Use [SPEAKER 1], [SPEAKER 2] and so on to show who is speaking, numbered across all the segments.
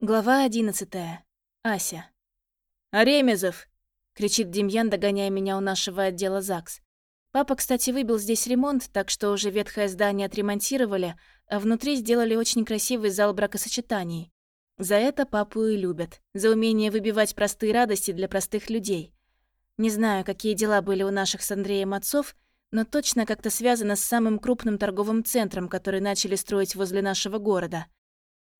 [SPEAKER 1] Глава одиннадцатая. Ася.
[SPEAKER 2] «Аремезов!»
[SPEAKER 1] — кричит Демьян, догоняя меня у нашего отдела ЗАГС. Папа, кстати, выбил здесь ремонт, так что уже ветхое здание отремонтировали, а внутри сделали очень красивый зал бракосочетаний. За это папу и любят. За умение выбивать простые радости для простых людей. Не знаю, какие дела были у наших с Андреем отцов, но точно как-то связано с самым крупным торговым центром, который начали строить возле нашего города —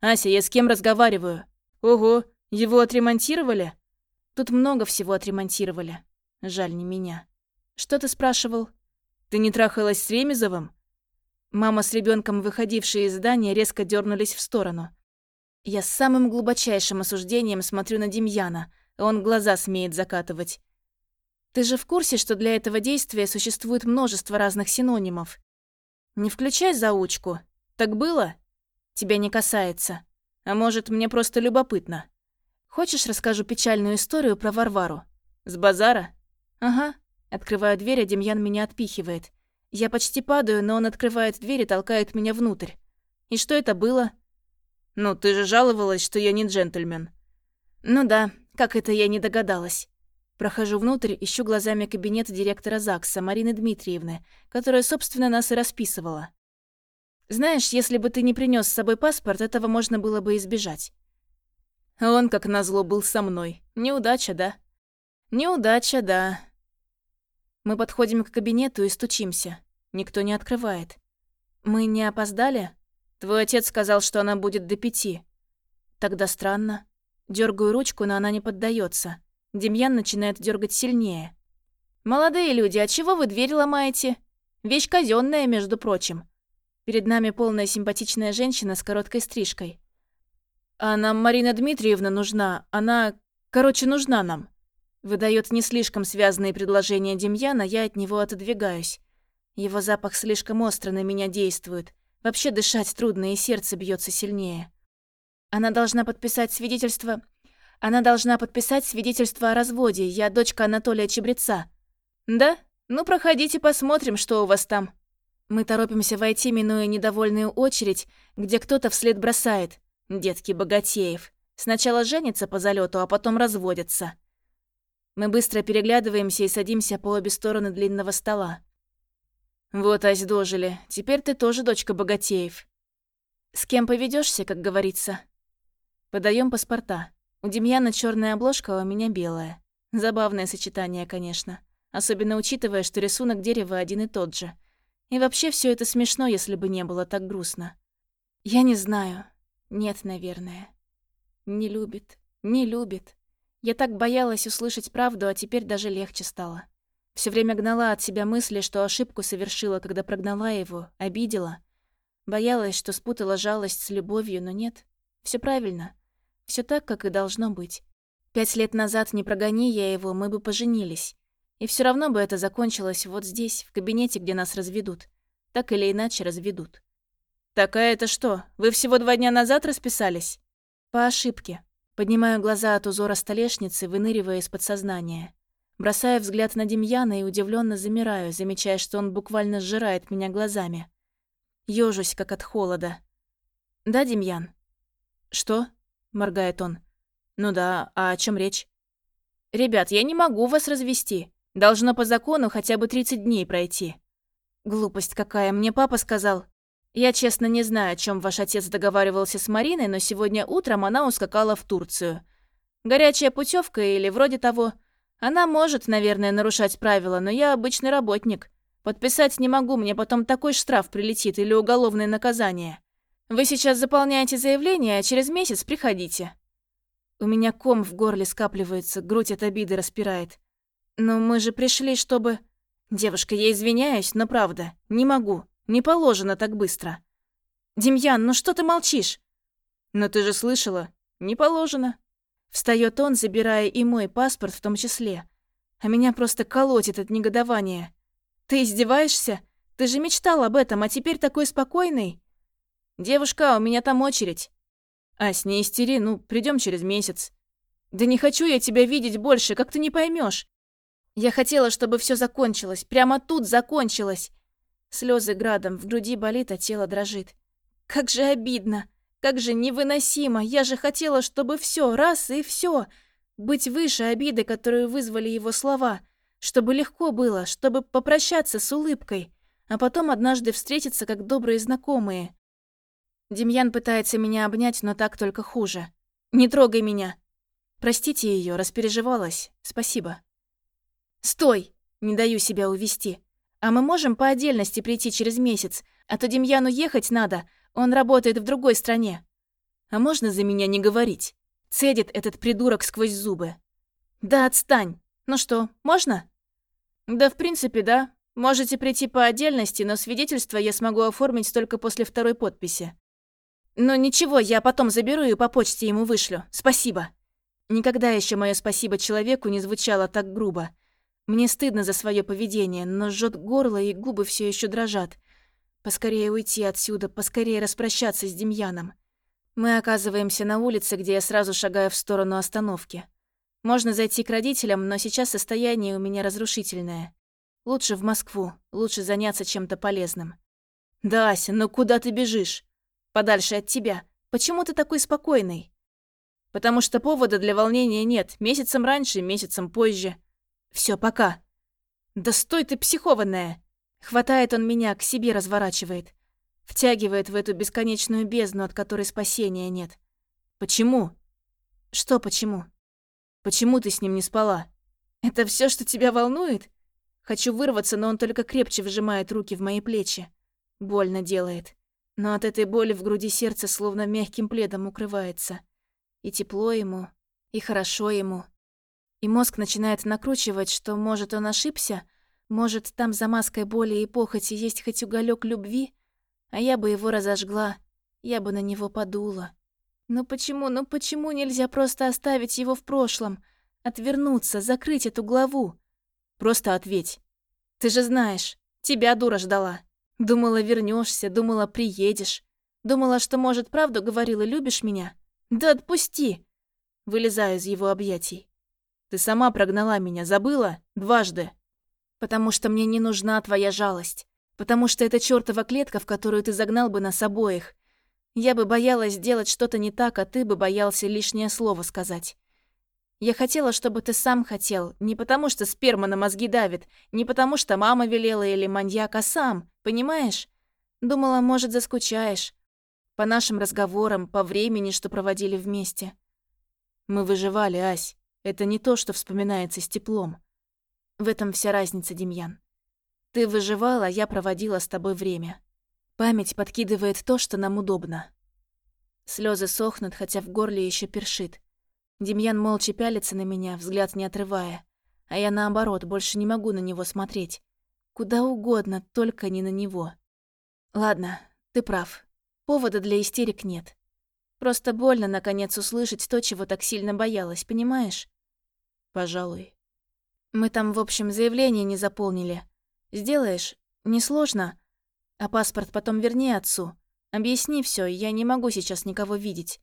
[SPEAKER 2] «Ася, я с кем разговариваю?» «Ого, его отремонтировали?»
[SPEAKER 1] «Тут много всего отремонтировали. Жаль, не меня». «Что ты спрашивал?»
[SPEAKER 2] «Ты не трахалась с Ремезовым?»
[SPEAKER 1] Мама с ребенком, выходившие из здания, резко дернулись в сторону. Я с самым глубочайшим осуждением смотрю на Демьяна, он глаза смеет закатывать. Ты же в курсе, что для этого действия существует множество разных синонимов? Не включай заучку. Так было? Тебя не касается. А может, мне просто любопытно. Хочешь, расскажу печальную историю про Варвару?
[SPEAKER 2] С базара?
[SPEAKER 1] Ага. Открываю дверь, а Демьян меня отпихивает. Я почти падаю, но он открывает дверь и толкает меня внутрь. И что это было?
[SPEAKER 2] Ну, ты же жаловалась, что я не джентльмен.
[SPEAKER 1] Ну да, как это я не догадалась. Прохожу внутрь, ищу глазами кабинет директора ЗАГСа Марины Дмитриевны, которая, собственно, нас и расписывала. Знаешь, если бы ты не принес с собой паспорт, этого можно было бы избежать.
[SPEAKER 2] Он, как назло, был со мной. Неудача, да?
[SPEAKER 1] Неудача, да. Мы подходим к кабинету и стучимся. Никто не открывает. Мы не опоздали? Твой отец сказал, что она будет до пяти. Тогда странно. Дергаю ручку, но она не поддается. Демьян начинает дергать сильнее. «Молодые люди, а чего вы дверь ломаете? Вещь казенная, между прочим. Перед нами полная симпатичная женщина с короткой стрижкой.
[SPEAKER 2] «А нам Марина Дмитриевна нужна. Она... Короче, нужна нам».
[SPEAKER 1] Выдает не слишком связанные предложения Демьяна, я от него отодвигаюсь. Его запах слишком остро на меня действует. Вообще дышать трудно, и сердце бьется сильнее. Она должна подписать свидетельство... Она должна подписать свидетельство о разводе. Я дочка Анатолия Чебреца.
[SPEAKER 2] Да? Ну, проходите, посмотрим, что у вас там.
[SPEAKER 1] Мы торопимся войти, минуя недовольную очередь, где кто-то вслед бросает. Детки богатеев. Сначала женятся по залету, а потом разводятся. Мы быстро переглядываемся и садимся по обе стороны длинного стола.
[SPEAKER 2] Вот, Ась, дожили. Теперь ты тоже дочка богатеев.
[SPEAKER 1] С кем поведешься, как говорится? Подаем паспорта. У Демьяна черная обложка, а у меня белая. Забавное сочетание, конечно. Особенно учитывая, что рисунок дерева один и тот же – и вообще все это смешно, если бы не было так грустно. Я не знаю. Нет, наверное. Не любит. Не любит. Я так боялась услышать правду, а теперь даже легче стало. Все время гнала от себя мысли, что ошибку совершила, когда прогнала его, обидела. Боялась, что спутала жалость с любовью, но нет. Все правильно. Все так, как и должно быть. Пять лет назад, не прогони я его, мы бы поженились. И все равно бы это закончилось вот здесь, в кабинете, где нас разведут. Так или иначе разведут.
[SPEAKER 2] «Такая это что? Вы всего два дня назад расписались?»
[SPEAKER 1] «По ошибке». Поднимаю глаза от узора столешницы, выныривая из подсознания. Бросаю взгляд на Демьяна и удивленно замираю, замечая, что он буквально сжирает меня глазами. Ёжусь, как от холода. «Да, Демьян?»
[SPEAKER 2] «Что?» — моргает он. «Ну да, а о чем речь?»
[SPEAKER 1] «Ребят, я не могу вас развести. Должно по закону хотя бы 30 дней пройти. Глупость какая, мне папа сказал. Я честно не знаю, о чем ваш отец договаривался с Мариной, но сегодня утром она ускакала в Турцию. Горячая путевка или вроде того. Она может, наверное, нарушать правила, но я обычный работник. Подписать не могу, мне потом такой штраф прилетит или уголовное наказание. Вы сейчас заполняете заявление, а через месяц приходите. У меня ком в горле скапливается, грудь от обиды распирает. «Но мы же пришли, чтобы...» «Девушка, я извиняюсь, но правда, не могу. Не положено так быстро». «Демьян, ну что ты молчишь?»
[SPEAKER 2] «Но ты же слышала. Не положено».
[SPEAKER 1] Встает он, забирая и мой паспорт в том числе. А меня просто колотит от негодования. «Ты издеваешься? Ты же мечтал об этом, а теперь такой спокойный?» «Девушка, у меня там очередь».
[SPEAKER 2] «Ась, не истери, ну, придем через месяц».
[SPEAKER 1] «Да не хочу я тебя видеть больше, как ты не поймешь. Я хотела, чтобы все закончилось. Прямо тут закончилось. Слезы градом, в груди болит, а тело дрожит. Как же обидно. Как же невыносимо! Я же хотела, чтобы все раз и все, Быть выше обиды, которую вызвали его слова. Чтобы легко было, чтобы попрощаться с улыбкой. А потом однажды встретиться, как добрые знакомые. Демьян пытается меня обнять, но так только хуже. «Не трогай меня!» Простите ее, распереживалась. Спасибо. «Стой!» Не даю себя увести. «А мы можем по отдельности прийти через месяц, а то Демьяну ехать надо, он работает в другой стране». «А можно за меня не говорить?» Цедит этот придурок сквозь зубы. «Да отстань! Ну что, можно?» «Да, в принципе, да. Можете прийти по отдельности, но свидетельство я смогу оформить только после второй подписи». «Ну ничего, я потом заберу и по почте ему вышлю. Спасибо». Никогда еще мое спасибо человеку не звучало так грубо. Мне стыдно за свое поведение, но жжет горло и губы все еще дрожат. Поскорее уйти отсюда, поскорее распрощаться с Демьяном. Мы оказываемся на улице, где я сразу шагаю в сторону остановки. Можно зайти к родителям, но сейчас состояние у меня разрушительное. Лучше в Москву, лучше заняться чем-то полезным. Да, Ася, ну куда ты бежишь? Подальше от тебя. Почему ты такой спокойный? Потому что повода для волнения нет. Месяцем раньше, месяцем позже. Все, пока. Да стой ты, психованная. Хватает он меня, к себе разворачивает. Втягивает в эту бесконечную бездну, от которой спасения нет. Почему? Что почему? Почему ты с ним не спала? Это все, что тебя волнует? Хочу вырваться, но он только крепче вжимает руки в мои плечи. Больно делает. Но от этой боли в груди сердце словно мягким пледом укрывается. И тепло ему, и хорошо ему. И мозг начинает накручивать, что, может, он ошибся, может, там за маской боли и похоти есть хоть уголек любви, а я бы его разожгла, я бы на него подула. Но почему, ну почему нельзя просто оставить его в прошлом, отвернуться, закрыть эту главу? Просто ответь. Ты же знаешь, тебя дура ждала. Думала, вернешься, думала, приедешь. Думала, что, может, правду говорила, любишь меня? Да отпусти! Вылезаю из его объятий. Ты сама прогнала меня, забыла? Дважды. Потому что мне не нужна твоя жалость. Потому что это чёртова клетка, в которую ты загнал бы нас обоих. Я бы боялась сделать что-то не так, а ты бы боялся лишнее слово сказать. Я хотела, чтобы ты сам хотел, не потому что сперма на мозги давит, не потому что мама велела или маньяк, а сам, понимаешь? Думала, может, заскучаешь. По нашим разговорам, по времени, что проводили вместе. Мы выживали, Ась. Это не то, что вспоминается с теплом. В этом вся разница, Демьян. Ты выживала, я проводила с тобой время. Память подкидывает то, что нам удобно. Слезы сохнут, хотя в горле еще першит. Демьян молча пялится на меня, взгляд не отрывая. А я наоборот, больше не могу на него смотреть. Куда угодно, только не на него. Ладно, ты прав. Повода для истерик нет. Просто больно, наконец, услышать то, чего так сильно боялась, понимаешь? Пожалуй. Мы там, в общем, заявление не заполнили. Сделаешь? Несложно. А паспорт потом верни отцу. Объясни все, я не могу сейчас никого видеть.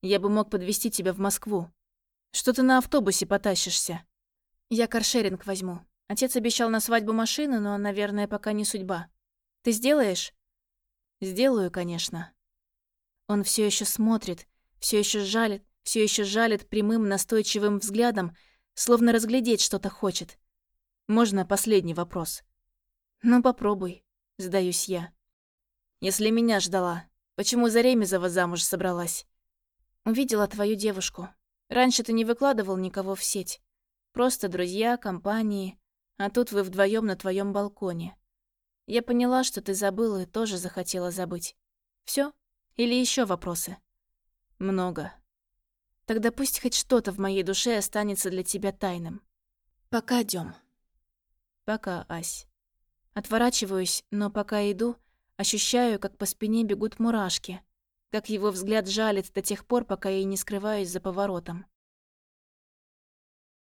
[SPEAKER 1] Я бы мог подвести тебя в Москву. Что ты на автобусе потащишься? Я каршеринг возьму. Отец обещал на свадьбу машину, но, наверное, пока не судьба. Ты сделаешь? Сделаю, конечно. Он все еще смотрит, все еще жалит, все еще жалит прямым настойчивым взглядом, словно разглядеть что-то хочет. Можно последний вопрос? Ну, попробуй, сдаюсь я. Если меня ждала, почему за Ремезова замуж собралась? Увидела твою девушку. Раньше ты не выкладывал никого в сеть. Просто друзья, компании. А тут вы вдвоем на твоем балконе. Я поняла, что ты забыл и тоже захотела забыть. Все? Или еще вопросы? Много. Тогда пусть хоть что-то в моей душе останется для тебя тайным. Пока, Дём. Пока, Ась. Отворачиваюсь, но пока иду, ощущаю, как по спине бегут мурашки, как его взгляд жалит до тех пор, пока я не скрываюсь за поворотом.